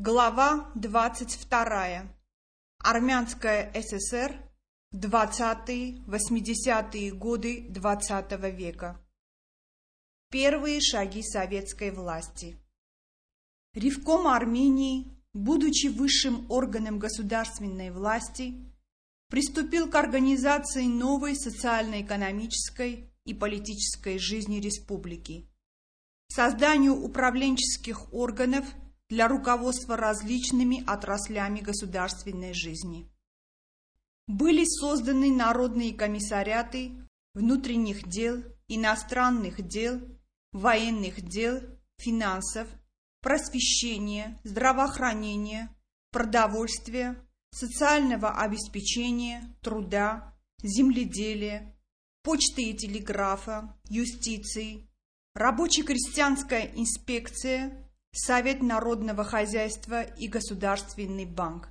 Глава 22. Армянская ССР. 20-80-е годы XX -го века. Первые шаги советской власти. Ревком Армении, будучи высшим органом государственной власти, приступил к организации новой социально-экономической и политической жизни республики, созданию управленческих органов – для руководства различными отраслями государственной жизни. Были созданы народные комиссариаты внутренних дел, иностранных дел, военных дел, финансов, просвещения, здравоохранения, продовольствия, социального обеспечения, труда, земледелия, почты и телеграфа, юстиции, рабоче-крестьянская инспекция, Совет народного хозяйства и Государственный банк.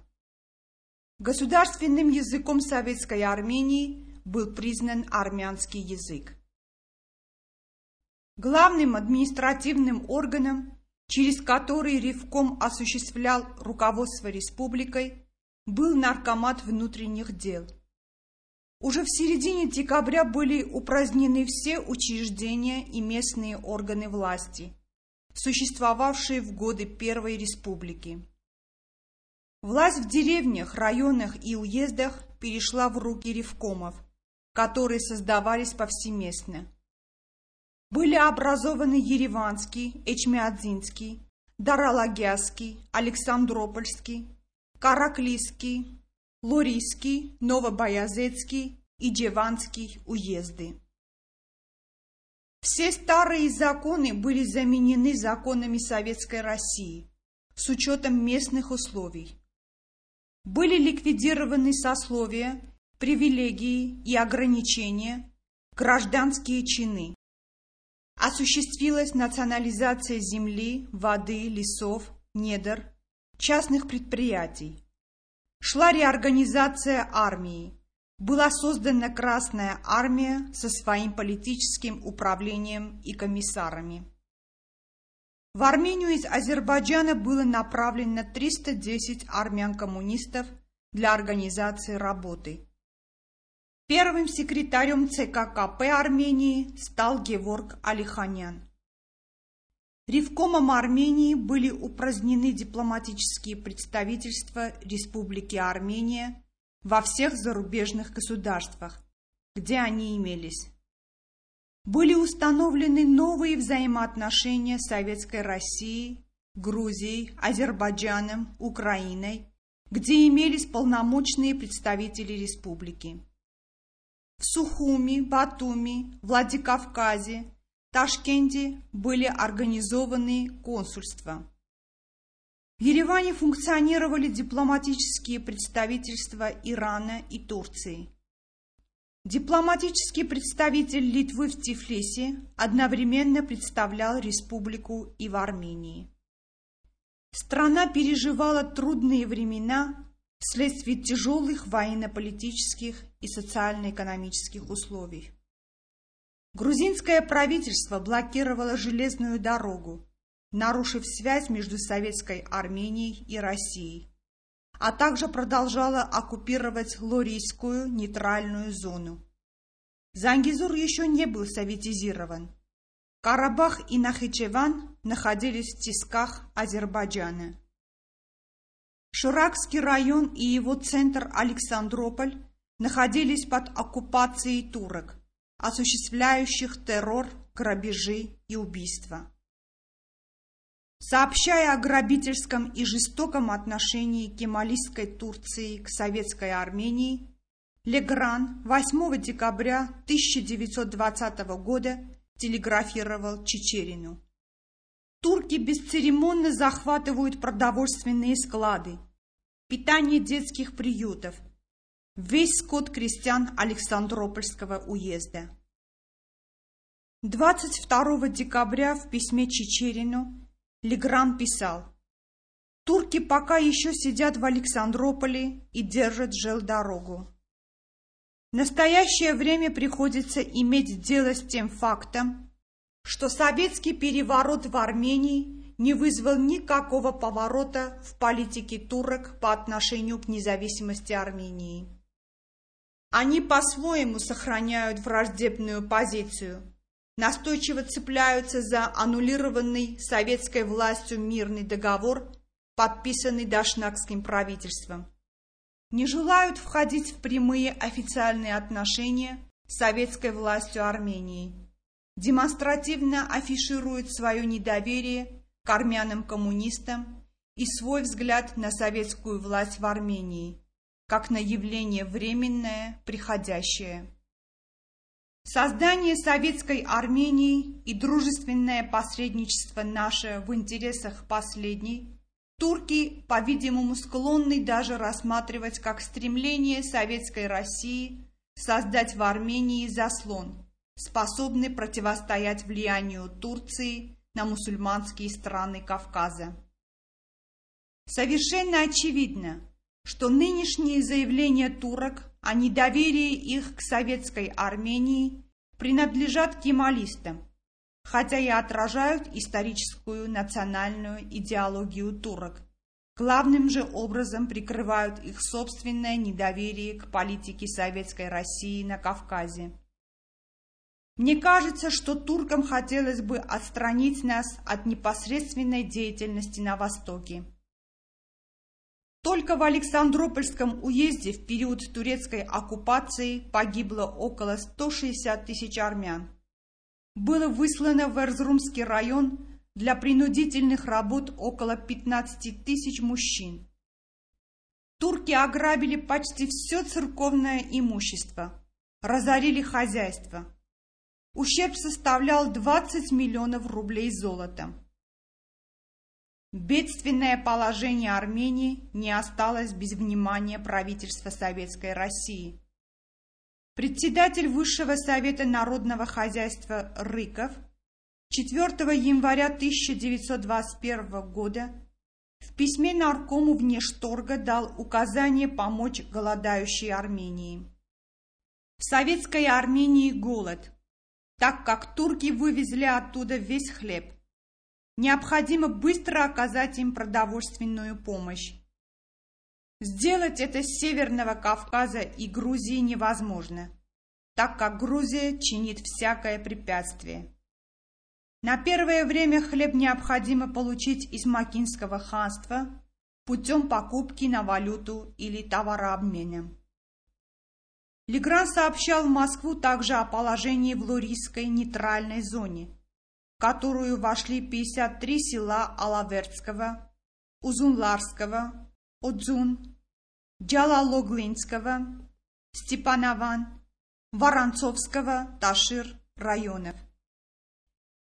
Государственным языком Советской Армении был признан армянский язык. Главным административным органом, через который Ревком осуществлял руководство республикой, был Наркомат внутренних дел. Уже в середине декабря были упразднены все учреждения и местные органы власти – существовавшие в годы Первой Республики. Власть в деревнях, районах и уездах перешла в руки ревкомов, которые создавались повсеместно. Были образованы Ереванский, Эчмиадзинский, Даралагяский, Александропольский, Караклийский, Лорийский, Новобоязецкий и Джеванский уезды. Все старые законы были заменены законами Советской России с учетом местных условий. Были ликвидированы сословия, привилегии и ограничения, гражданские чины. Осуществилась национализация земли, воды, лесов, недр, частных предприятий. Шла реорганизация армии, была создана Красная Армия со своим политическим управлением и комиссарами. В Армению из Азербайджана было направлено 310 армян-коммунистов для организации работы. Первым секретарем ЦК КП Армении стал Геворг Алиханян. Ревкомом Армении были упразднены дипломатические представительства Республики Армения во всех зарубежных государствах, где они имелись. Были установлены новые взаимоотношения Советской России, Грузией, Азербайджаном, Украиной, где имелись полномочные представители республики. В Сухуми, Батуми, Владикавказе, Ташкенте были организованы консульства. В Ереване функционировали дипломатические представительства Ирана и Турции. Дипломатический представитель Литвы в Тифлисе одновременно представлял республику и в Армении. Страна переживала трудные времена вследствие тяжелых военно-политических и социально-экономических условий. Грузинское правительство блокировало железную дорогу, нарушив связь между Советской Арменией и Россией, а также продолжала оккупировать Лорийскую нейтральную зону. Зангизур еще не был советизирован. Карабах и Нахичеван находились в тисках Азербайджана. Ширакский район и его центр Александрополь находились под оккупацией турок, осуществляющих террор, грабежи и убийства. Сообщая о грабительском и жестоком отношении кемалистской Турции к советской Армении, Легран 8 декабря 1920 года телеграфировал Чечерину. Турки бесцеремонно захватывают продовольственные склады, питание детских приютов, весь скот крестьян Александропольского уезда. 22 декабря в письме Чечерину Легран писал, «Турки пока еще сидят в Александрополе и держат желдорогу. В настоящее время приходится иметь дело с тем фактом, что советский переворот в Армении не вызвал никакого поворота в политике турок по отношению к независимости Армении. Они по-своему сохраняют враждебную позицию, настойчиво цепляются за аннулированный советской властью мирный договор, подписанный Дашнакским правительством. Не желают входить в прямые официальные отношения с советской властью Армении. Демонстративно афишируют свое недоверие к армянам-коммунистам и свой взгляд на советскую власть в Армении – как на явление временное, приходящее. Создание советской Армении и дружественное посредничество наше в интересах последней турки, по-видимому, склонны даже рассматривать как стремление советской России создать в Армении заслон, способный противостоять влиянию Турции на мусульманские страны Кавказа. Совершенно очевидно, что нынешние заявления турок о недоверии их к советской Армении принадлежат кемалистам, хотя и отражают историческую национальную идеологию турок. Главным же образом прикрывают их собственное недоверие к политике советской России на Кавказе. Мне кажется, что туркам хотелось бы отстранить нас от непосредственной деятельности на Востоке. Только в Александропольском уезде в период турецкой оккупации погибло около 160 тысяч армян. Было выслано в Эрзрумский район для принудительных работ около 15 тысяч мужчин. Турки ограбили почти все церковное имущество, разорили хозяйство. Ущерб составлял 20 миллионов рублей золотом. Бедственное положение Армении не осталось без внимания правительства Советской России. Председатель Высшего Совета Народного Хозяйства Рыков 4 января 1921 года в письме наркому внешторга дал указание помочь голодающей Армении. В Советской Армении голод, так как турки вывезли оттуда весь хлеб, Необходимо быстро оказать им продовольственную помощь. Сделать это с Северного Кавказа и Грузии невозможно, так как Грузия чинит всякое препятствие. На первое время хлеб необходимо получить из Макинского ханства путем покупки на валюту или товарообмена. Легран сообщал в Москву также о положении в Лурийской нейтральной зоне – которую вошли 53 села Алавертского, Узунларского, Одзун, Джалалоглинского, Степанован, Воронцовского, Ташир районов.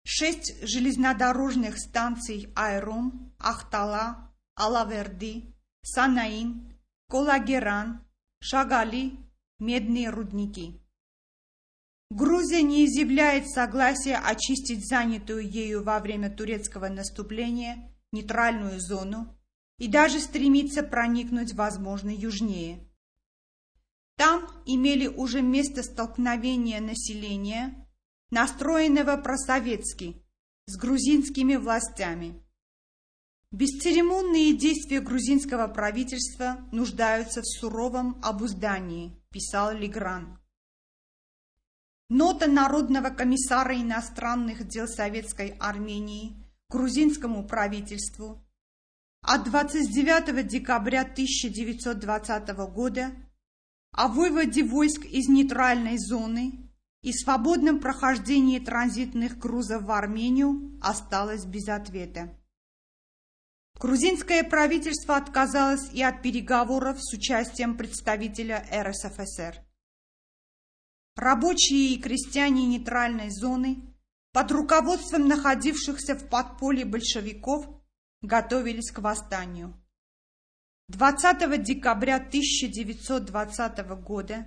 Шесть железнодорожных станций Айрум, Ахтала, Алаверди, Санаин, Колагеран, Шагали, медные рудники. Грузия не изъявляет согласия очистить занятую ею во время турецкого наступления нейтральную зону и даже стремится проникнуть, возможно, южнее. Там имели уже место столкновения населения, настроенного просоветски, с грузинскими властями. Бесцеремонные действия грузинского правительства нуждаются в суровом обуздании, писал Легран. Нота Народного комиссара иностранных дел Советской Армении грузинскому правительству от 29 декабря 1920 года о выводе войск из нейтральной зоны и свободном прохождении транзитных грузов в Армению осталась без ответа. Грузинское правительство отказалось и от переговоров с участием представителя РСФСР. Рабочие и крестьяне нейтральной зоны под руководством находившихся в подполье большевиков готовились к восстанию. 20 декабря 1920 года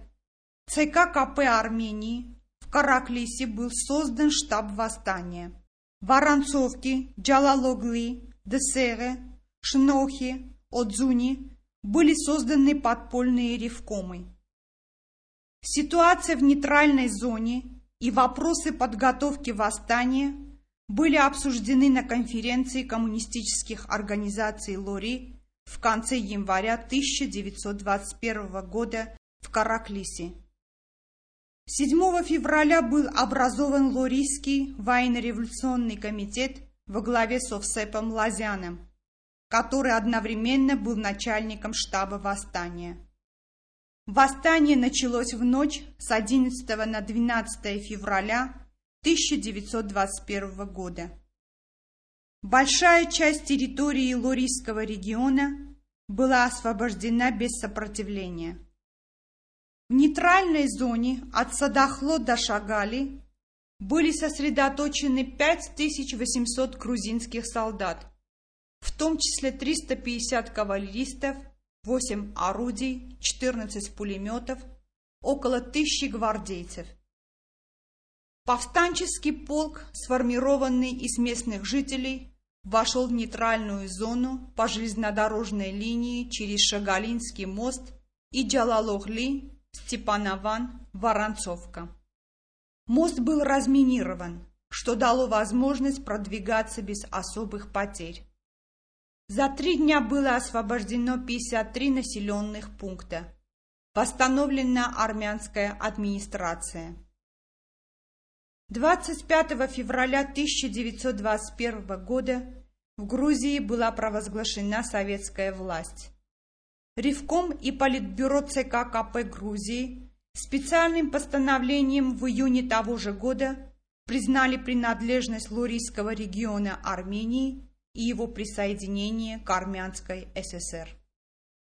ЦК КП Армении в Караклисе был создан штаб восстания. В Воронцовке, Джалалогли, Десере, Шнохе, Отзуни были созданы подпольные ревкомы. Ситуация в нейтральной зоне и вопросы подготовки восстания были обсуждены на конференции коммунистических организаций Лори в конце января 1921 года в Караклисе. 7 февраля был образован Лорийский военно-революционный комитет во главе с Овсепом Лазяном, который одновременно был начальником штаба восстания. Восстание началось в ночь с 11 на 12 февраля 1921 года. Большая часть территории Лорийского региона была освобождена без сопротивления. В нейтральной зоне от Садахло до Шагали были сосредоточены 5800 грузинских солдат, в том числе 350 кавалеристов, 8 орудий, 14 пулеметов, около тысячи гвардейцев. Повстанческий полк, сформированный из местных жителей, вошел в нейтральную зону по железнодорожной линии через Шагалинский мост и Джалалохли Степанован, Воронцовка. Мост был разминирован, что дало возможность продвигаться без особых потерь. За три дня было освобождено 53 населенных пункта. Восстановлена армянская администрация. 25 февраля 1921 года в Грузии была провозглашена советская власть. Ревком и Политбюро ЦК КП Грузии специальным постановлением в июне того же года признали принадлежность Лурийского региона Армении и его присоединение к Армянской ССР.